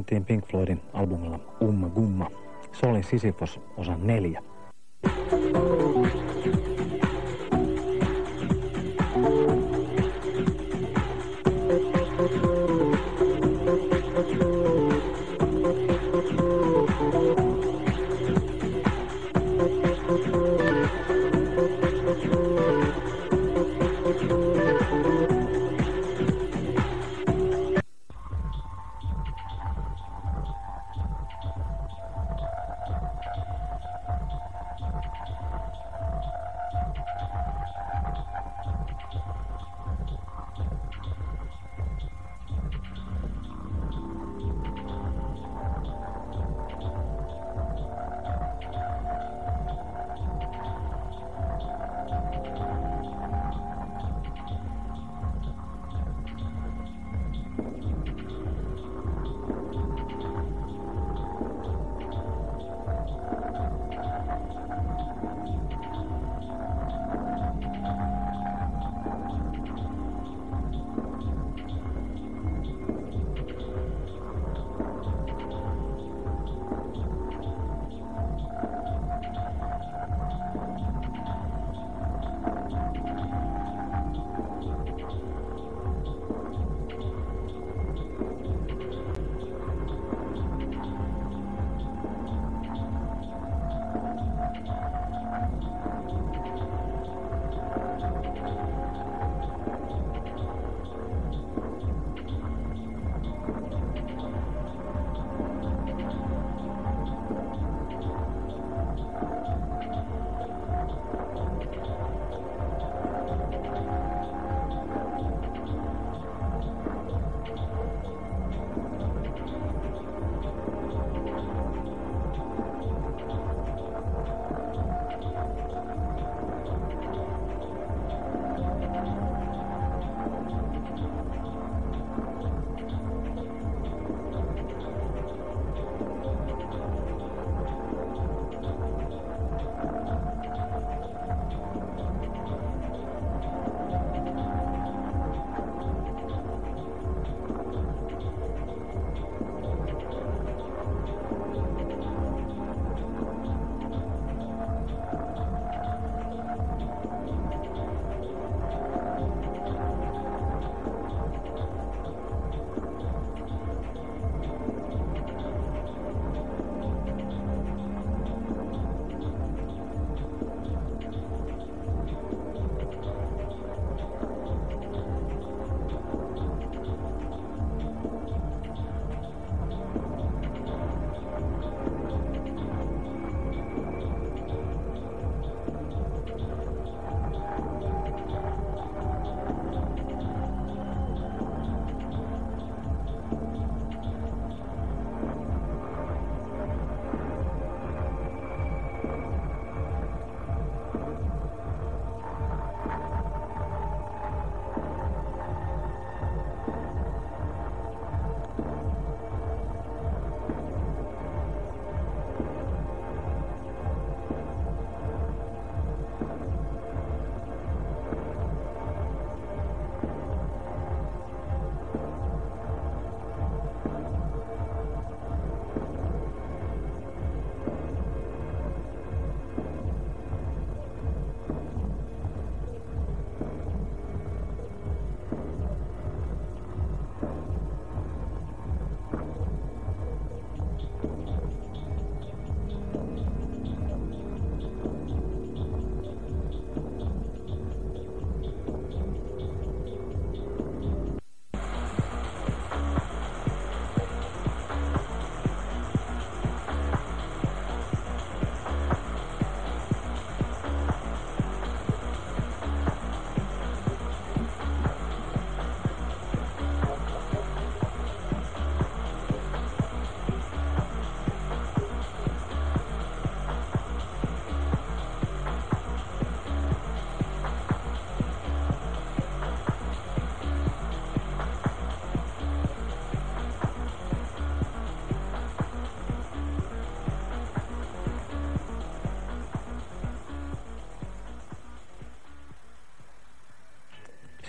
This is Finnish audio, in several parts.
mentiin Pink Floydin albumilla Umma Gumma. Se oli Sisyphos osa neljä.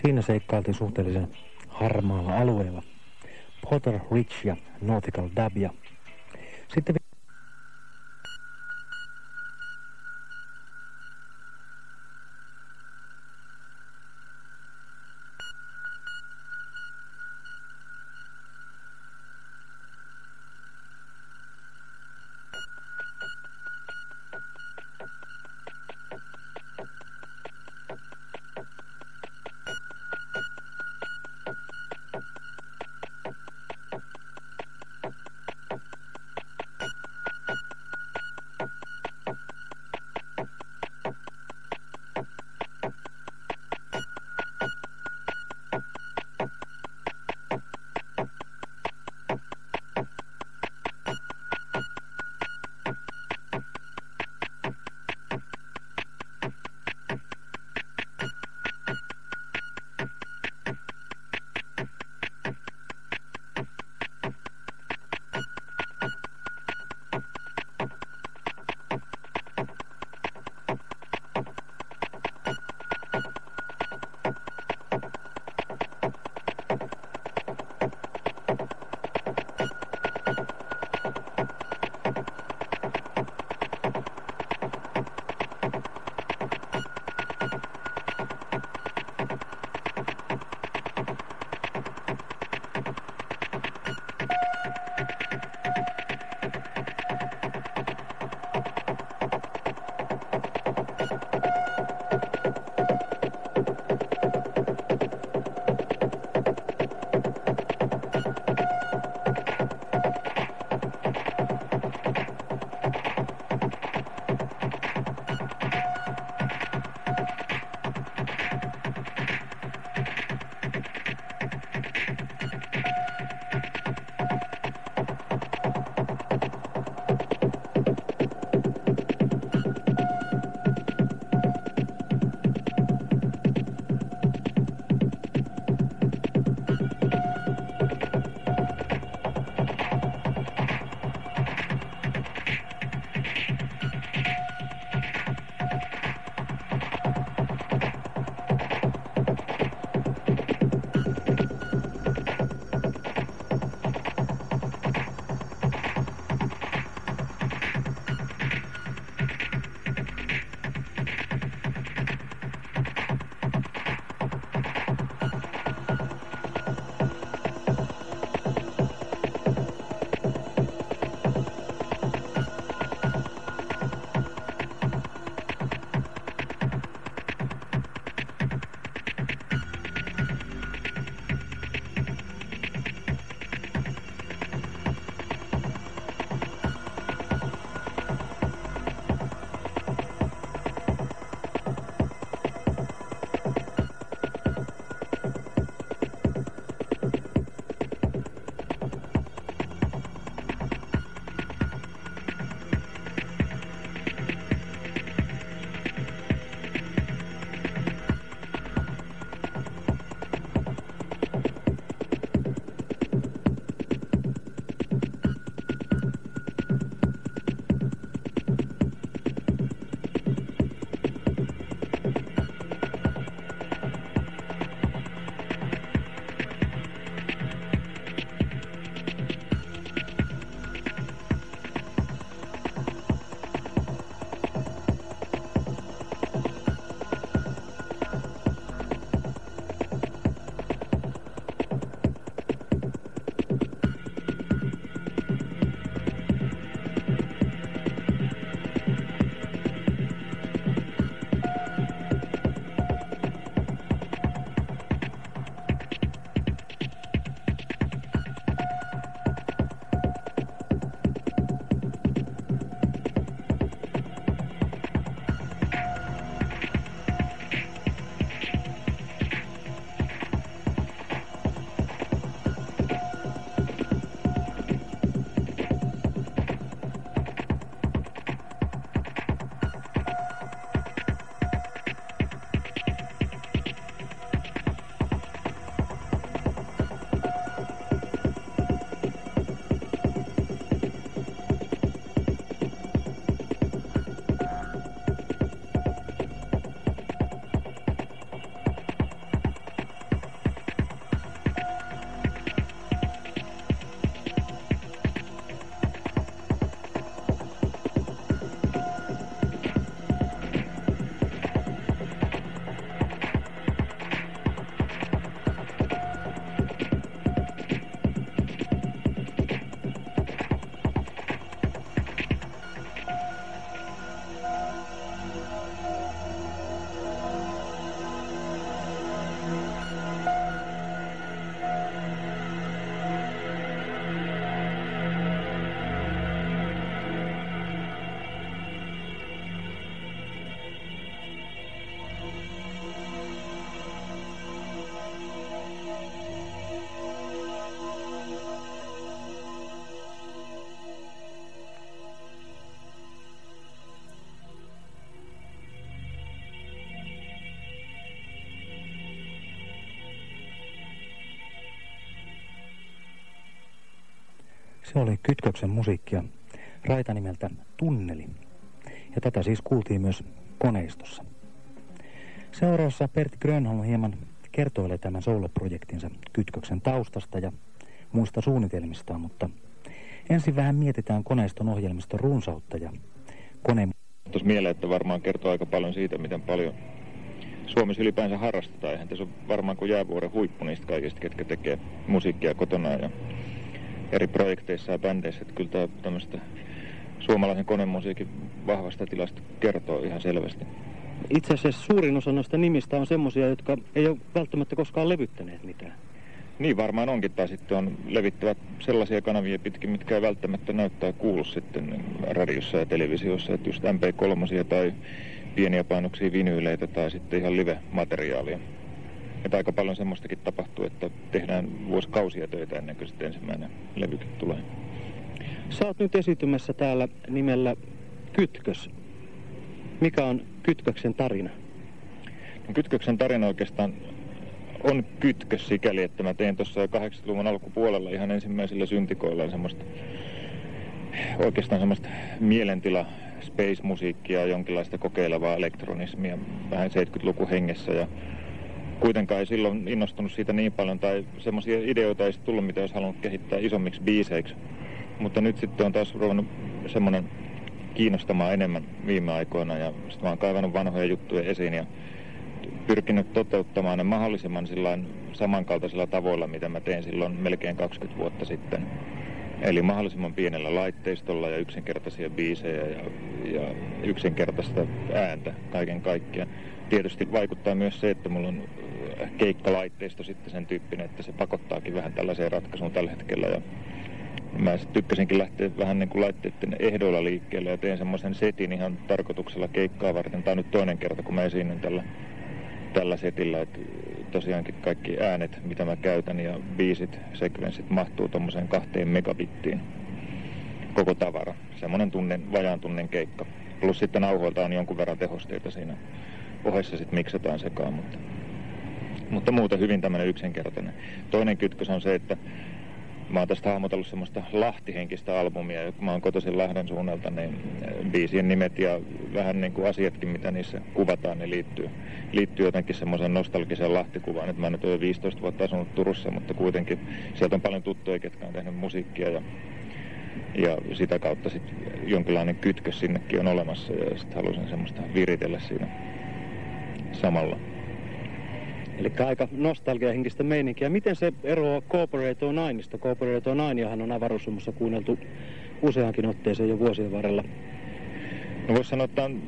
Siinä seikkailtiin suhteellisen harmaalla alueella. Potter Rich ja Nautical Dab ja sitten Se oli Kytköksen musiikkia raita nimeltä Tunneli. Ja tätä siis kuultiin myös koneistossa. Seuraavassa Pertti Grönholm hieman kertoilee tämän soloprojektinsa Kytköksen taustasta ja muista suunnitelmistaan, mutta ensin vähän mietitään koneiston ohjelmiston runsautta ja koneen... Tuossa mieleen, että varmaan kertoo aika paljon siitä, miten paljon Suomessa ylipäänsä harrastetaan. Eihän tässä on varmaan kuin jäävuoren huippu niistä kaikista, ketkä tekee musiikkia kotona ja eri projekteissa ja bändeissä. Että kyllä tämä tämmöistä suomalaisen konemusiikin vahvasta tilasta kertoo ihan selvästi. Itse asiassa suurin osa noista nimistä on semmoisia, jotka ei ole välttämättä koskaan levyttäneet mitään. Niin varmaan onkin, tai sitten on levittävät sellaisia kanavia pitkin, mitkä ei välttämättä näyttää kuulu sitten radiossa ja televisiossa, että just MP3 tai pieniä painoksia vinyyleitä tai sitten ihan live-materiaalia. Että aika paljon semmoistakin tapahtuu, että tehdään vuosikausia töitä ennen kuin sitten ensimmäinen levykin tulee. Sä oot nyt esitymässä täällä nimellä Kytkös. Mikä on Kytköksen tarina? No, Kytköksen tarina oikeastaan on kytkös sikäli, että mä tein tuossa 80-luvun alkupuolella ihan ensimmäisillä syntikoilla semmoista oikeastaan semmoista mielentila space-musiikkia, jonkinlaista kokeilevaa elektronismia vähän 70-luku hengessä ja kuitenkaan ei silloin innostunut siitä niin paljon tai semmoisia ideoita ei tullut, mitä olisi halunnut kehittää isommiksi biiseiksi. Mutta nyt sitten on taas ruvennut semmoinen kiinnostamaan enemmän viime aikoina ja sitten oon kaivannut vanhoja juttuja esiin ja pyrkinyt toteuttamaan ne mahdollisimman samankaltaisilla tavoilla, mitä mä tein silloin melkein 20 vuotta sitten. Eli mahdollisimman pienellä laitteistolla ja yksinkertaisia biisejä ja, ja yksinkertaista ääntä kaiken kaikkiaan. Tietysti vaikuttaa myös se, että mulla on keikkalaitteisto sitten sen tyyppinen, että se pakottaakin vähän tällaiseen ratkaisuun tällä hetkellä. Ja mä tykkäsinkin lähteä vähän niin kuin laitteiden ehdoilla liikkeelle ja teen semmoisen setin ihan tarkoituksella keikkaa varten. Tämä on nyt toinen kerta, kun mä esiinnyn tällä, tällä setillä, että tosiaankin kaikki äänet, mitä mä käytän ja biisit, sekvenssit mahtuu tuommoiseen kahteen megabittiin koko tavara. Semmoinen tunnen, vajaan tunnen keikka. Plus sitten nauhoilta on jonkun verran tehosteita siinä ohessa sitten miksataan sekaan, mutta, mutta muuten hyvin tämmöinen yksinkertainen. Toinen kytkös on se, että mä oon tästä hahmotellut semmoista lahtihenkistä albumia, kun mä oon kotoisin Lahden suunnalta, niin eh, biisien nimet ja vähän niin kuin asiatkin, mitä niissä kuvataan, niin liittyy, liittyy jotenkin semmoiseen nostalgiseen lahtikuvaan. Että mä nyt olen 15 vuotta asunut Turussa, mutta kuitenkin sieltä on paljon tuttuja, ketkä on tehnyt musiikkia ja, ja sitä kautta sitten jonkinlainen kytkös sinnekin on olemassa ja sitten halusin semmoista viritellä siinä samalla. Eli aika nostalgiahenkistä meininkiä. Miten se eroaa Corporato 9? Corporato 9 on avaruussummassa kuunneltu useankin otteeseen jo vuosien varrella. No voisi sanoa, että on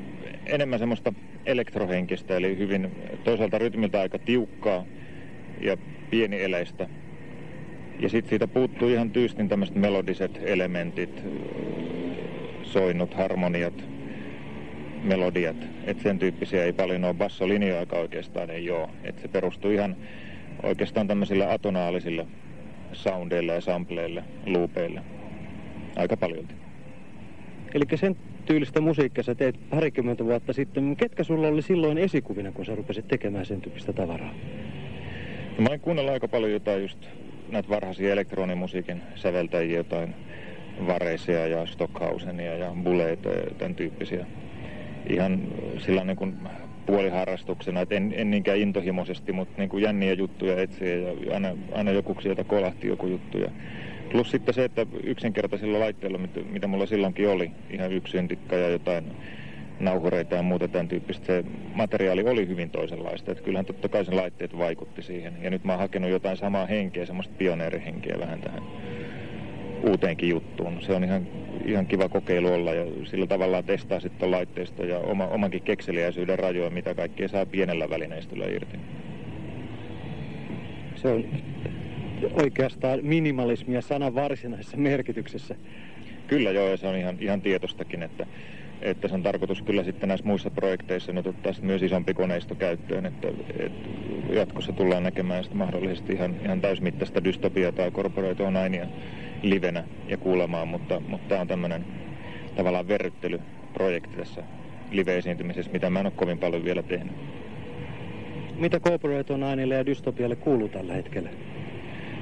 enemmän semmoista elektrohenkistä, eli hyvin toisaalta rytmiltä aika tiukkaa ja pienieleistä. Ja sitten siitä puuttuu ihan tyystin tämmöiset melodiset elementit, soinnut, harmoniat, melodiat, että sen tyyppisiä ei paljon ole. Bassolinjoakaan oikeastaan ei ole. Että se perustuu ihan oikeastaan tämmöisille atonaalisille soundeille ja sampleille, loopeille. Aika paljon. Eli sen tyylistä musiikkia sä teet parikymmentä vuotta sitten. Ketkä sulla oli silloin esikuvina, kun sä rupesit tekemään sen tyyppistä tavaraa? No, mä olen kuunnellut aika paljon jotain just näitä varhaisia elektronimusiikin säveltäjiä, jotain Vareisia ja Stockhausenia ja Buleita ja tämän tyyppisiä ihan sillä niin kuin puoliharrastuksena, että en, en niinkään intohimoisesti, mutta niin kuin jänniä juttuja etsiä ja aina, aina joku sieltä kolahti joku juttu. Ja plus sitten se, että yksinkertaisilla laitteilla, mitä, mitä mulla silloinkin oli, ihan yksi syntikka ja jotain nauhureita ja muuta tämän tyyppistä, se materiaali oli hyvin toisenlaista. Että kyllähän totta kai sen laitteet vaikutti siihen. Ja nyt mä oon hakenut jotain samaa henkeä, semmoista pioneerihenkeä vähän tähän uuteenkin juttuun. Se on ihan, ihan kiva kokeilu olla ja sillä tavalla testaa sitten laitteisto ja oma, omankin kekseliäisyyden rajoja, mitä kaikkea saa pienellä välineistöllä irti. Se on oikeastaan minimalismia sanan varsinaisessa merkityksessä. Kyllä joo, ja se on ihan, ihan tietostakin, että, että se on tarkoitus kyllä sitten näissä muissa projekteissa nyt ottaa myös isompi koneisto käyttöön, että, että jatkossa tullaan näkemään sitten mahdollisesti ihan, ihan täysmittaista dystopiaa tai korporoitua nainia livenä ja kuulemaan, mutta, mutta tämä on tämmöinen tavallaan verryttelyprojekti tässä live-esiintymisessä, mitä mä en ole kovin paljon vielä tehnyt. Mitä Corporate on ja dystopialle kuuluu tällä hetkellä?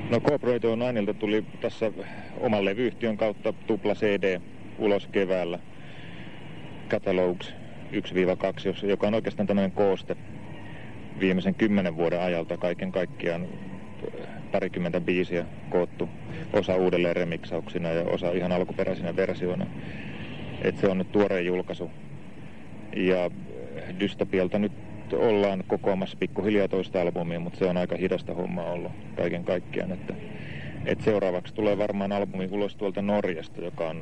No Corporate Nineilta tuli tässä oman levyyhtiön kautta tupla CD ulos keväällä. Catalogs 1-2, joka on oikeastaan tämmöinen kooste viimeisen kymmenen vuoden ajalta kaiken kaikkiaan parikymmentä biisiä koottu, osa uudelleen remiksauksina ja osa ihan alkuperäisinä versioina. Et se on nyt tuore julkaisu. Ja Dystopialta nyt ollaan kokoamassa pikkuhiljaa toista albumia, mutta se on aika hidasta hommaa ollut kaiken kaikkiaan. Että, et seuraavaksi tulee varmaan albumi ulos tuolta Norjasta, joka, on,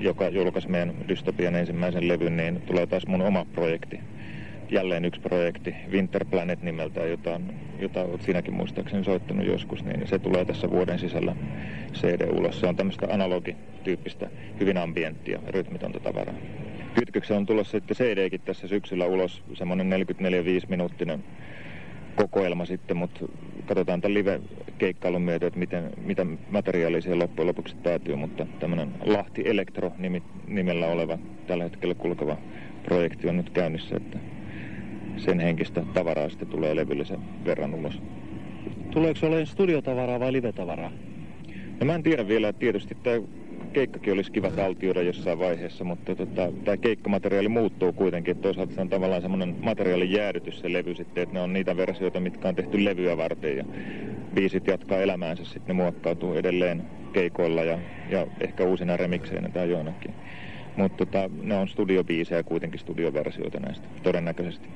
joka julkaisi meidän Dystopian ensimmäisen levyn, niin tulee taas mun oma projekti. Jälleen yksi projekti, Winter Planet nimeltään, jota, jota olet sinäkin muistaakseni soittanut joskus, niin se tulee tässä vuoden sisällä CD ulos. Se on tämmöistä analogityyppistä, hyvin ambienttia, rytmitonta tavaraa. Kytköksen on tulossa sitten CDkin tässä syksyllä ulos, semmoinen 44-5 minuuttinen kokoelma sitten, mutta katsotaan tämän live-keikkailun myötä, että miten, mitä materiaalia siihen loppujen lopuksi päätyy, mutta tämmöinen Lahti Elektro nimellä oleva, tällä hetkellä kulkeva projekti on nyt käynnissä, että sen henkistä tavaraa sitten tulee levyllisen verran ulos. Tuleeko se olemaan studiotavaraa vai live-tavaraa? No mä en tiedä vielä, että tietysti tämä keikkakin olisi kiva taltioida jossain vaiheessa, mutta tota, tämä keikkamateriaali muuttuu kuitenkin. Toisaalta se on tavallaan semmoinen materiaalin jäädytys se levy sitten, että ne on niitä versioita, mitkä on tehty levyä varten ja biisit jatkaa elämäänsä, sitten ne muokkautuu edelleen keikoilla ja, ja ehkä uusina remikseinä tai joinakin. Mutta tota, ne on studiobiisejä kuitenkin studioversioita näistä, todennäköisesti.